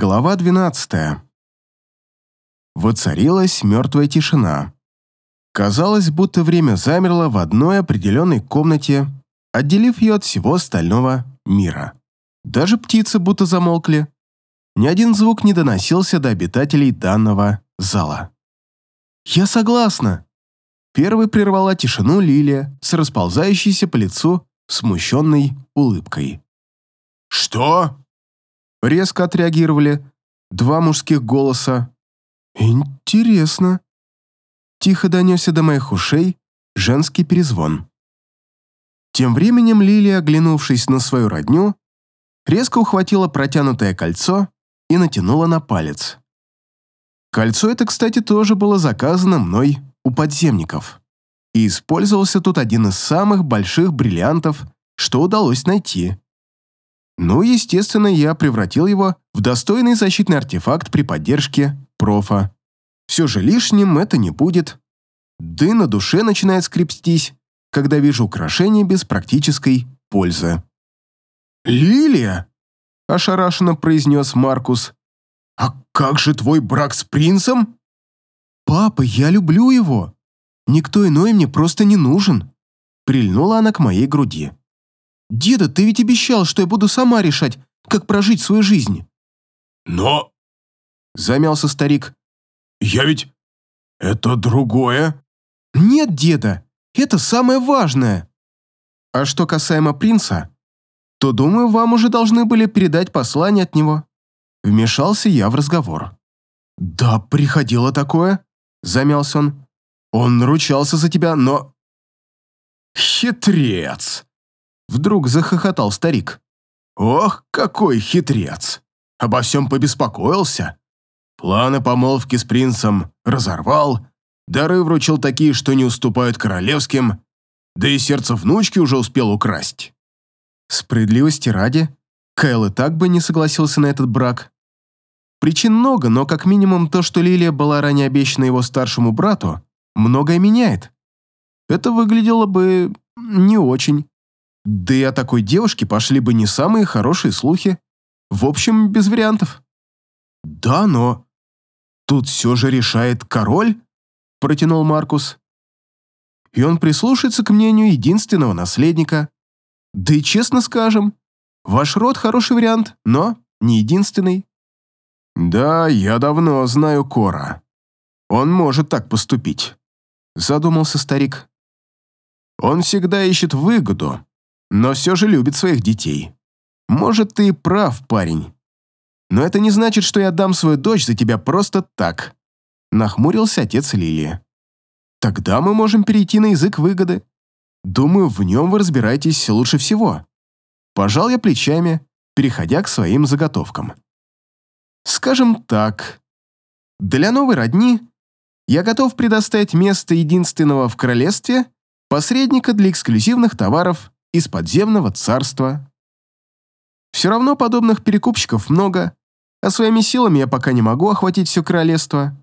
Глава 12. Воцарилась мертвая тишина. Казалось, будто время замерло в одной определенной комнате, отделив ее от всего остального мира. Даже птицы будто замолкли. Ни один звук не доносился до обитателей данного зала. «Я согласна!» Первой прервала тишину Лилия с расползающейся по лицу смущенной улыбкой. «Что?» Резко отреагировали два мужских голоса. «Интересно». Тихо донесся до моих ушей женский перезвон. Тем временем Лилия, оглянувшись на свою родню, резко ухватила протянутое кольцо и натянула на палец. Кольцо это, кстати, тоже было заказано мной у подземников. И использовался тут один из самых больших бриллиантов, что удалось найти. Ну, естественно, я превратил его в достойный защитный артефакт при поддержке профа. Все же лишним это не будет. Да и на душе начинает скрипстись, когда вижу украшение без практической пользы. «Лилия!» – ошарашенно произнес Маркус. «А как же твой брак с принцем?» «Папа, я люблю его. Никто иной мне просто не нужен». Прильнула она к моей груди. «Деда, ты ведь обещал, что я буду сама решать, как прожить свою жизнь». «Но...» — замялся старик. «Я ведь... это другое». «Нет, деда, это самое важное». «А что касаемо принца, то, думаю, вам уже должны были передать послание от него». Вмешался я в разговор. «Да, приходило такое», — замялся он. «Он ручался за тебя, но...» «Хитрец!» Вдруг захохотал старик. «Ох, какой хитрец! Обо всем побеспокоился. Планы помолвки с принцем разорвал, дары вручил такие, что не уступают королевским, да и сердце внучки уже успел украсть». Справедливости ради, Кайл и так бы не согласился на этот брак. Причин много, но как минимум то, что Лилия была ранее обещана его старшему брату, многое меняет. Это выглядело бы не очень. Да и о такой девушке пошли бы не самые хорошие слухи. В общем, без вариантов. «Да, но тут все же решает король», — протянул Маркус. «И он прислушается к мнению единственного наследника. Да и честно скажем, ваш род хороший вариант, но не единственный». «Да, я давно знаю Кора. Он может так поступить», — задумался старик. «Он всегда ищет выгоду, но все же любит своих детей. Может, ты прав, парень. Но это не значит, что я отдам свою дочь за тебя просто так», — нахмурился отец Лилии. «Тогда мы можем перейти на язык выгоды. Думаю, в нем вы разбираетесь лучше всего». Пожал я плечами, переходя к своим заготовкам. Скажем так, для новой родни я готов предоставить место единственного в королевстве посредника для эксклюзивных товаров из подземного царства. Все равно подобных перекупщиков много, а своими силами я пока не могу охватить все королевство,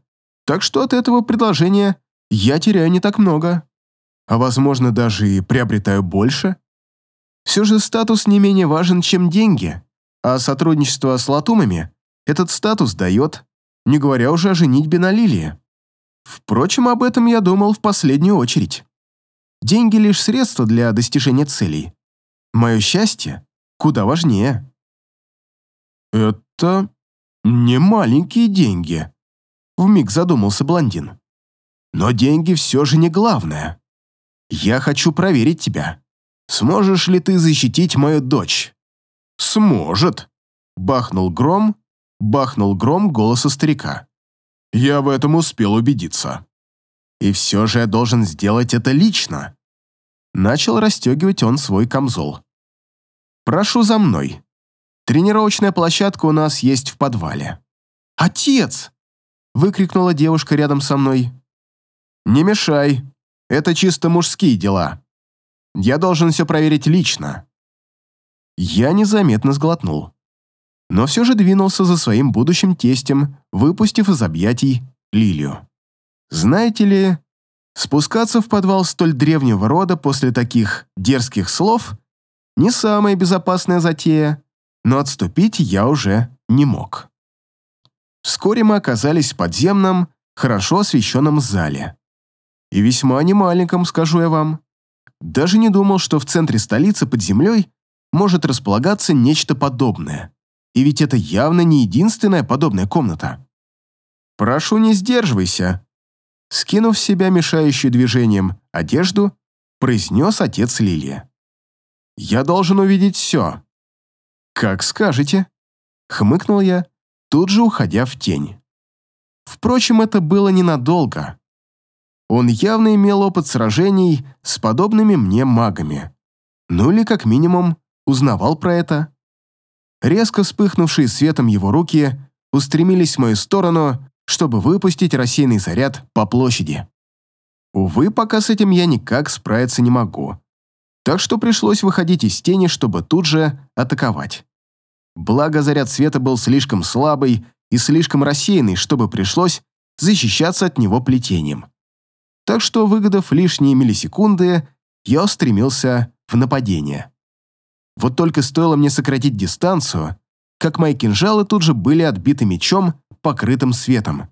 так что от этого предложения я теряю не так много, а возможно даже и приобретаю больше. Все же статус не менее важен, чем деньги, а сотрудничество с латумами этот статус дает, не говоря уже о женитьбе на Лилии. Впрочем, об этом я думал в последнюю очередь. Деньги лишь средство для достижения целей. Мое счастье куда важнее. Это не маленькие деньги, вмиг задумался блондин. Но деньги все же не главное. Я хочу проверить тебя. Сможешь ли ты защитить мою дочь? Сможет, бахнул гром, бахнул гром голоса старика. Я в этом успел убедиться. И все же я должен сделать это лично. Начал расстегивать он свой камзол. «Прошу за мной. Тренировочная площадка у нас есть в подвале». «Отец!» — выкрикнула девушка рядом со мной. «Не мешай. Это чисто мужские дела. Я должен все проверить лично». Я незаметно сглотнул. Но все же двинулся за своим будущим тестем, выпустив из объятий Лилию. Знаете ли, Спускаться в подвал столь древнего рода после таких дерзких слов не самая безопасная затея, но отступить я уже не мог. Вскоре мы оказались в подземном, хорошо освещенном зале. И весьма немаленьком, скажу я вам. Даже не думал, что в центре столицы под землей может располагаться нечто подобное. И ведь это явно не единственная подобная комната. «Прошу, не сдерживайся», скинув с себя мешающую движением одежду, произнес отец Лилия. «Я должен увидеть все». «Как скажете», — хмыкнул я, тут же уходя в тень. Впрочем, это было ненадолго. Он явно имел опыт сражений с подобными мне магами. Ну или, как минимум, узнавал про это. Резко вспыхнувшие светом его руки устремились в мою сторону, чтобы выпустить рассеянный заряд по площади. Увы, пока с этим я никак справиться не могу. Так что пришлось выходить из тени, чтобы тут же атаковать. Благо, заряд света был слишком слабый и слишком рассеянный, чтобы пришлось защищаться от него плетением. Так что, выгодав лишние миллисекунды, я устремился в нападение. Вот только стоило мне сократить дистанцию, как мои кинжалы тут же были отбиты мечом, покрытым светом.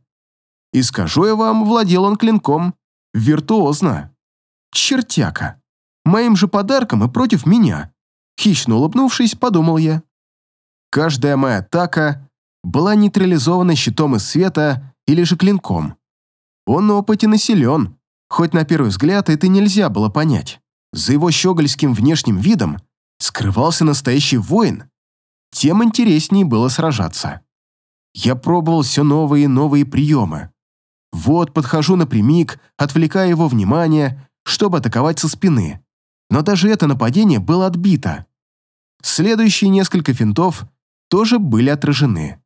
И скажу я вам, владел он клинком. Виртуозно. Чертяка. Моим же подарком и против меня. Хищно улыбнувшись, подумал я. Каждая моя атака была нейтрализована щитом из света или же клинком. Он опытен и силен, хоть на первый взгляд это нельзя было понять. За его щегольским внешним видом скрывался настоящий воин. Тем интереснее было сражаться. Я пробовал все новые и новые приемы. Вот, подхожу напрямик, отвлекая его внимание, чтобы атаковать со спины. Но даже это нападение было отбито. Следующие несколько финтов тоже были отражены.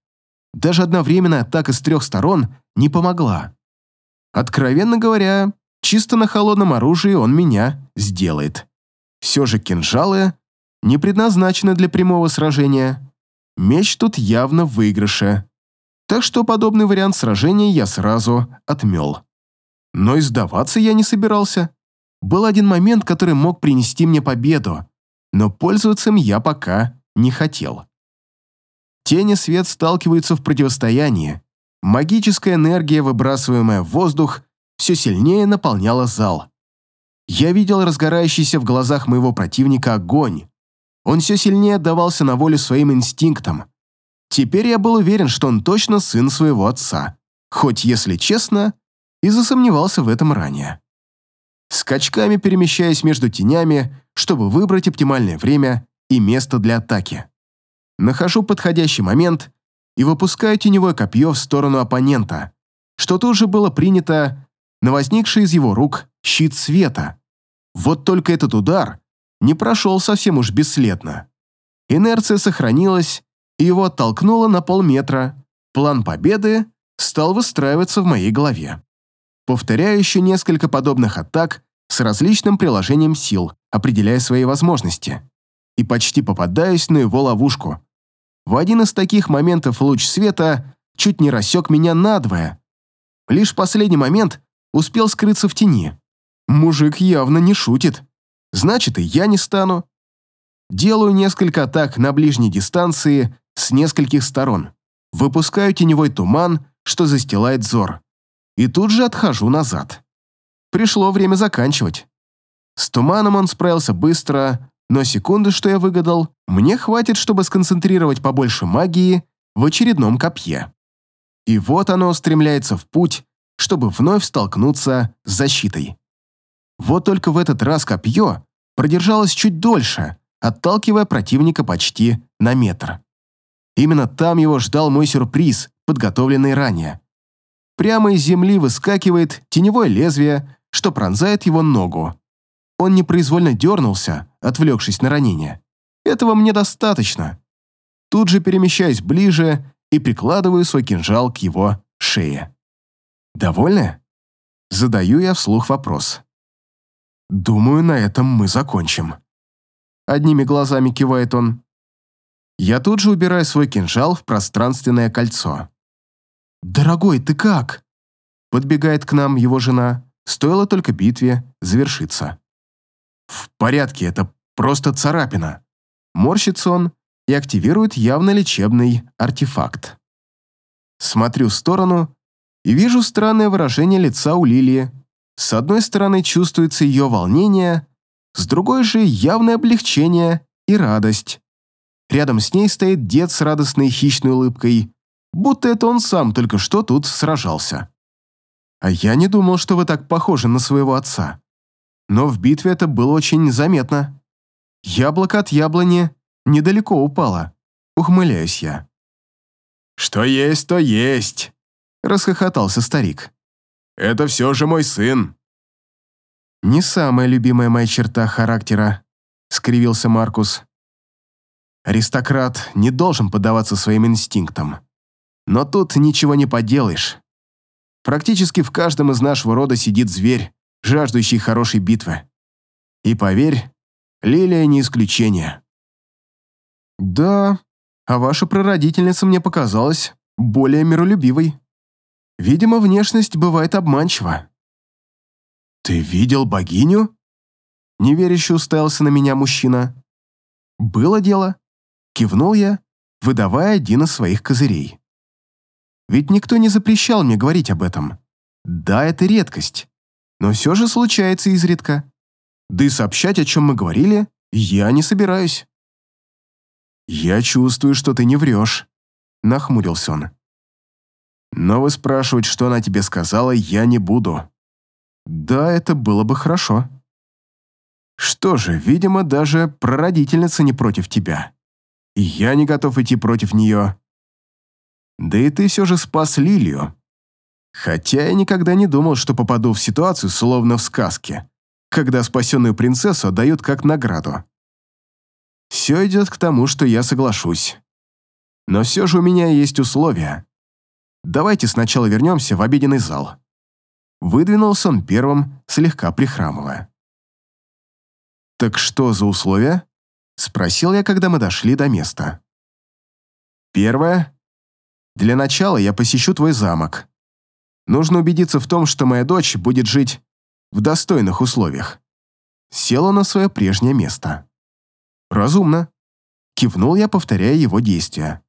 Даже одновременная атака с трех сторон не помогла. Откровенно говоря, чисто на холодном оружии он меня сделает. Все же кинжалы не предназначены для прямого сражения. Меч тут явно в выигрыше. Так что подобный вариант сражения я сразу отмел. Но и сдаваться я не собирался. Был один момент, который мог принести мне победу, но пользоваться им я пока не хотел. Тень и свет сталкиваются в противостоянии. Магическая энергия, выбрасываемая в воздух, все сильнее наполняла зал. Я видел разгорающийся в глазах моего противника огонь. Он все сильнее отдавался на волю своим инстинктам. Теперь я был уверен, что он точно сын своего отца, хоть, если честно, и засомневался в этом ранее. Скачками перемещаясь между тенями, чтобы выбрать оптимальное время и место для атаки. Нахожу подходящий момент и выпускаю теневое копье в сторону оппонента, что тоже было принято на возникший из его рук щит света. Вот только этот удар не прошел совсем уж бесследно. Инерция сохранилась, и его оттолкнуло на полметра. План победы стал выстраиваться в моей голове. Повторяю еще несколько подобных атак с различным приложением сил, определяя свои возможности. И почти попадаюсь на его ловушку. В один из таких моментов луч света чуть не рассек меня надвое. Лишь в последний момент успел скрыться в тени. Мужик явно не шутит. Значит, и я не стану. Делаю несколько атак на ближней дистанции с нескольких сторон. Выпускаю теневой туман, что застилает взор. И тут же отхожу назад. Пришло время заканчивать. С туманом он справился быстро, но секунды, что я выгадал, мне хватит, чтобы сконцентрировать побольше магии в очередном копье. И вот оно устремляется в путь, чтобы вновь столкнуться с защитой. Вот только в этот раз копье продержалось чуть дольше, отталкивая противника почти на метр. Именно там его ждал мой сюрприз, подготовленный ранее. Прямо из земли выскакивает теневое лезвие, что пронзает его ногу. Он непроизвольно дернулся, отвлекшись на ранение. Этого мне достаточно. Тут же перемещаюсь ближе и прикладываю свой кинжал к его шее. «Довольны?» Задаю я вслух вопрос. «Думаю, на этом мы закончим». Одними глазами кивает он. Я тут же убираю свой кинжал в пространственное кольцо. «Дорогой, ты как?» Подбегает к нам его жена. Стоило только битве завершиться. «В порядке, это просто царапина». Морщится он и активирует явно лечебный артефакт. Смотрю в сторону и вижу странное выражение лица у Лилии. С одной стороны чувствуется ее волнение, с другой же явное облегчение и радость. Рядом с ней стоит дед с радостной хищной улыбкой, будто это он сам только что тут сражался. А я не думал, что вы так похожи на своего отца. Но в битве это было очень заметно. Яблоко от яблони недалеко упало. Ухмыляюсь я. «Что есть, то есть», — расхохотался старик. «Это все же мой сын». «Не самая любимая моя черта характера», — скривился Маркус. «Аристократ не должен поддаваться своим инстинктам. Но тут ничего не поделаешь. Практически в каждом из нашего рода сидит зверь, жаждущий хорошей битвы. И поверь, Лилия не исключение. Да, а ваша прародительница мне показалась более миролюбивой. Видимо, внешность бывает обманчива. Ты видел богиню? Неверяще уставился на меня мужчина. Было дело. Кивнул я, выдавая один из своих козырей. Ведь никто не запрещал мне говорить об этом. Да, это редкость, но все же случается изредка. Да и сообщать, о чем мы говорили, я не собираюсь. «Я чувствую, что ты не врешь», — нахмурился он. «Но вы спрашивать, что она тебе сказала, я не буду. Да, это было бы хорошо. Что же, видимо, даже прародительница не против тебя. И я не готов идти против нее. Да и ты все же спас Лилию. Хотя я никогда не думал, что попаду в ситуацию, словно в сказке, когда спасенную принцессу дают как награду. Все идет к тому, что я соглашусь. Но все же у меня есть условия. Давайте сначала вернемся в обеденный зал. Выдвинулся он первым, слегка прихрамывая. «Так что за условия?» — спросил я, когда мы дошли до места. «Первое для начала я посещу твой замок. Нужно убедиться в том, что моя дочь будет жить в достойных условиях. Села на свое прежнее место. Разумно. Кивнул я, повторяя его действия.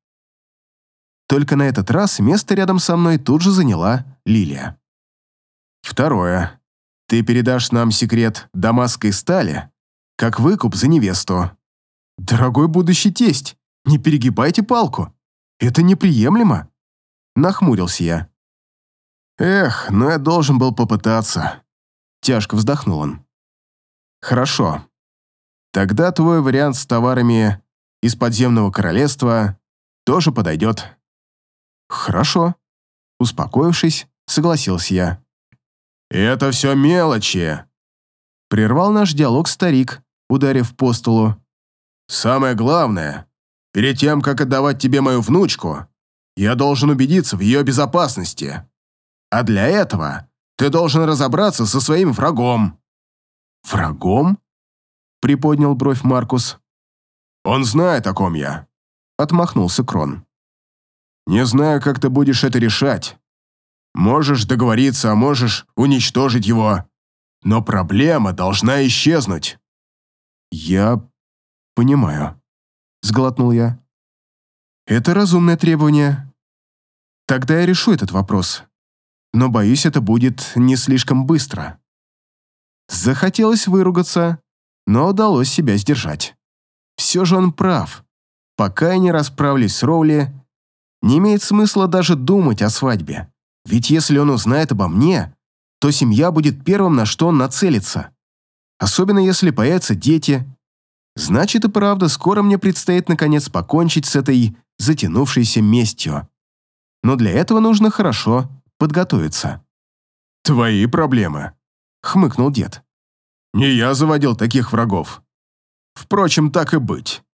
Только на этот раз место рядом со мной тут же заняла Лилия. Второе. Ты передашь нам секрет дамасской стали, как выкуп за невесту. Дорогой будущий тесть, не перегибайте палку. Это неприемлемо!» Нахмурился я. «Эх, но я должен был попытаться». Тяжко вздохнул он. «Хорошо. Тогда твой вариант с товарами из подземного королевства тоже подойдет». «Хорошо». Успокоившись, согласился я. «Это все мелочи», — прервал наш диалог старик, ударив по столу. «Самое главное, Перед тем, как отдавать тебе мою внучку, я должен убедиться в ее безопасности. А для этого ты должен разобраться со своим врагом». «Врагом?» — приподнял бровь Маркус. «Он знает, о ком я», — отмахнулся Крон. «Не знаю, как ты будешь это решать. Можешь договориться, а можешь уничтожить его. Но проблема должна исчезнуть». «Я понимаю», сглотнул я. Это разумное требование. Тогда я решу этот вопрос. Но, боюсь, это будет не слишком быстро. Захотелось выругаться, но удалось себя сдержать. Все же он прав. Пока я не расправлюсь с Роули, не имеет смысла даже думать о свадьбе. Ведь если он узнает обо мне, то семья будет первым, на что он нацелится. Особенно если появятся дети, Значит и правда, скоро мне предстоит наконец покончить с этой затянувшейся местью. Но для этого нужно хорошо подготовиться. «Твои проблемы», — хмыкнул дед. «Не я заводил таких врагов. Впрочем, так и быть.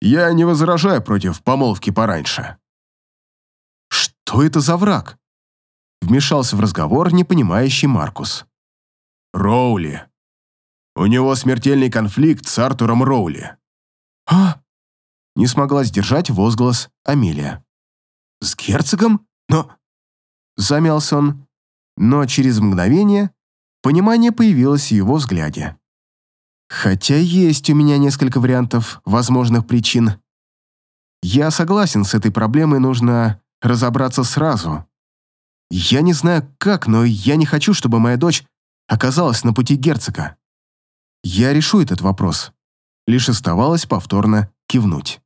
Я не возражаю против помолвки пораньше». «Что это за враг?» Вмешался в разговор непонимающий Маркус. «Роули», у него смертельный конфликт с Артуром Роули». «А?» Не смогла сдержать возглас Амелия. «С герцогом? Но...» Замялся он, но через мгновение понимание появилось в его взгляде. «Хотя есть у меня несколько вариантов возможных причин. Я согласен, с этой проблемой нужно разобраться сразу. Я не знаю как, но я не хочу, чтобы моя дочь оказалась на пути герцога. Я решу этот вопрос. Лишь оставалось повторно кивнуть.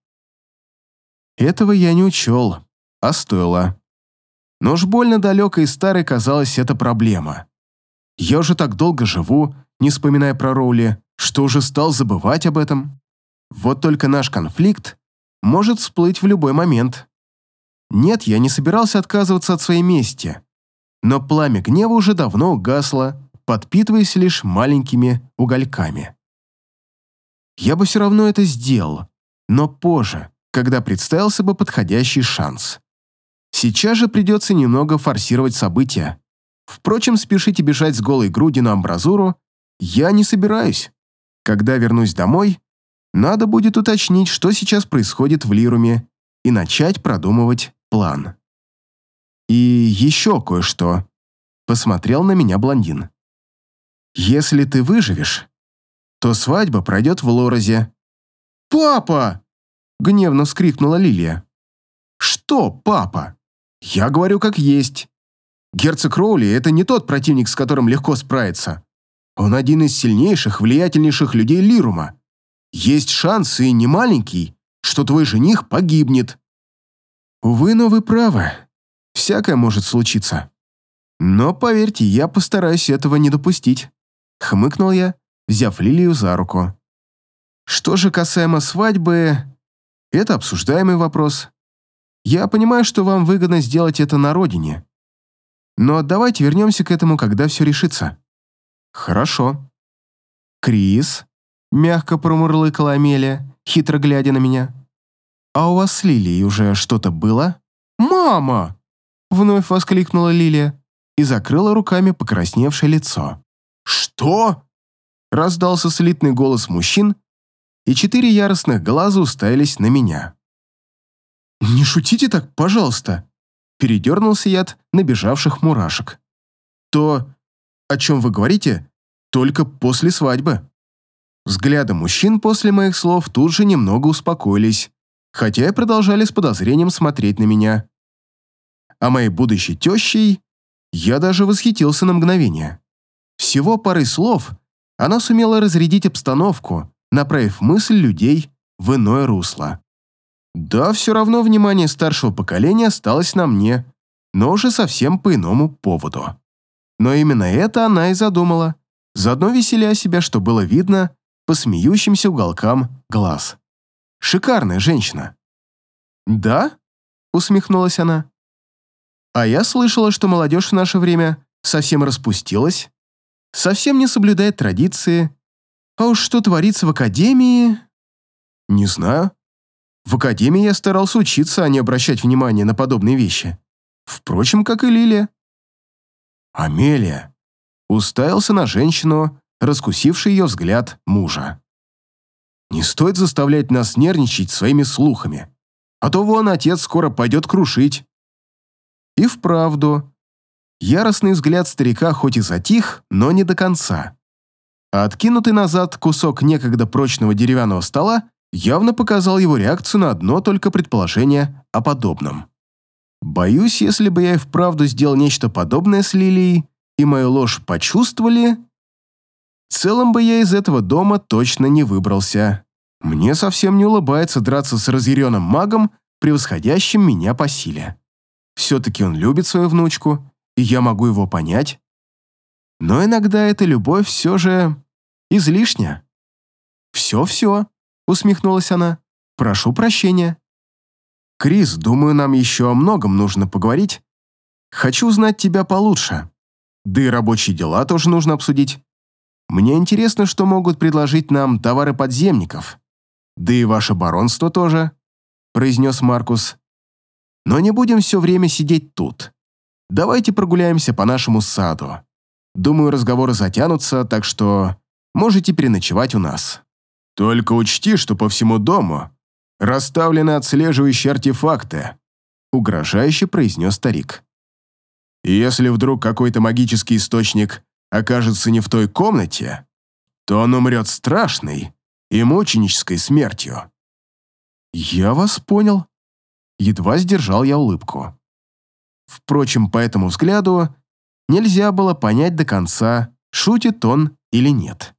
Этого я не учел, а стоило. Но уж больно далекой и старой казалась эта проблема. Я уже так долго живу, не вспоминая про Роули, что уже стал забывать об этом. Вот только наш конфликт может всплыть в любой момент. Нет, я не собирался отказываться от своей мести, но пламя гнева уже давно угасло, подпитываясь лишь маленькими угольками. Я бы все равно это сделал, но позже, когда представился бы подходящий шанс. Сейчас же придется немного форсировать события. Впрочем, спешите бежать с голой груди на амбразуру я не собираюсь. Когда вернусь домой, надо будет уточнить, что сейчас происходит в Лируме, и начать продумывать план. И еще кое-что. Посмотрел на меня блондин. Если ты выживешь, то свадьба пройдет в Лорозе. «Папа!» — гневно вскрикнула Лилия. «Что, папа? Я говорю как есть. Герцог Роули — это не тот противник, с которым легко справиться. Он один из сильнейших, влиятельнейших людей Лирума. Есть шанс, и не маленький, что твой жених погибнет. Увы, но вы правы. Всякое может случиться. Но, поверьте, я постараюсь этого не допустить. Хмыкнул я, взяв Лилию за руку. Что же касаемо свадьбы, это обсуждаемый вопрос. Я понимаю, что вам выгодно сделать это на родине. Но давайте вернемся к этому, когда все решится. «Хорошо». «Крис?» — мягко промурлыкала Амелия, хитро глядя на меня. «А у вас с Лилией уже что-то было?» «Мама!» — вновь воскликнула Лилия и закрыла руками покрасневшее лицо. «Что?» — раздался слитный голос мужчин, и четыре яростных глаза уставились на меня. «Не шутите так, пожалуйста!» — передернулся я от набежавших мурашек. «То о чем вы говорите, только после свадьбы». Взгляды мужчин после моих слов тут же немного успокоились, хотя и продолжали с подозрением смотреть на меня. А моей будущей тещей я даже восхитился на мгновение. Всего парой слов она сумела разрядить обстановку, направив мысль людей в иное русло. Да, все равно внимание старшего поколения осталось на мне, но уже совсем по иному поводу. Но именно это она и задумала, заодно веселя себя, что было видно по смеющимся уголкам глаз. Шикарная женщина. «Да?» — усмехнулась она. «А я слышала, что молодежь в наше время совсем распустилась, совсем не соблюдает традиции, а уж что творится в академии...» «Не знаю. В академии я старался учиться, а не обращать внимания на подобные вещи. Впрочем, как и Лилия. Амелия уставился на женщину, раскусивший ее взгляд мужа. «Не стоит заставлять нас нервничать своими слухами, а то вон отец скоро пойдет крушить». И вправду, яростный взгляд старика хоть и затих, но не до конца. А откинутый назад кусок некогда прочного деревянного стола явно показал его реакцию на одно только предположение о подобном. Боюсь, если бы я и вправду сделал нечто подобное с Лилией, и мою ложь почувствовали, в целом бы я из этого дома точно не выбрался. Мне совсем не улыбается драться с разъяренным магом, превосходящим меня по силе. Все-таки он любит свою внучку, и я могу его понять. Но иногда эта любовь все же излишня. «Все-все», — усмехнулась она, — «прошу прощения». «Крис, думаю, нам еще о многом нужно поговорить. Хочу узнать тебя получше. Да и рабочие дела тоже нужно обсудить. Мне интересно, что могут предложить нам товары подземников. Да и ваше баронство тоже», — произнес Маркус. «Но не будем все время сидеть тут. Давайте прогуляемся по нашему саду. Думаю, разговоры затянутся, так что можете переночевать у нас. Только учти, что по всему дому расставлены отслеживающие артефакты», — угрожающе произнес старик. «Если вдруг какой-то магический источник окажется не в той комнате, то он умрет страшной и мученической смертью». «Я вас понял». Едва сдержал я улыбку. Впрочем, по этому взгляду нельзя было понять до конца, шутит он или нет.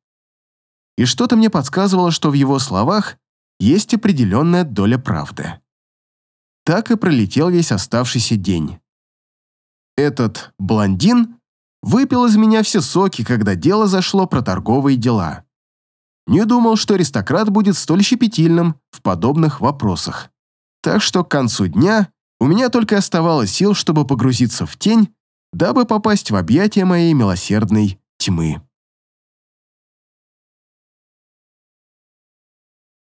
И что-то мне подсказывало, что в его словах есть определенная доля правды. Так и пролетел весь оставшийся день. Этот блондин выпил из меня все соки, когда дело зашло про торговые дела. Не думал, что аристократ будет столь щепетильным в подобных вопросах. Так что к концу дня у меня только оставалось сил, чтобы погрузиться в тень, дабы попасть в объятия моей милосердной тьмы.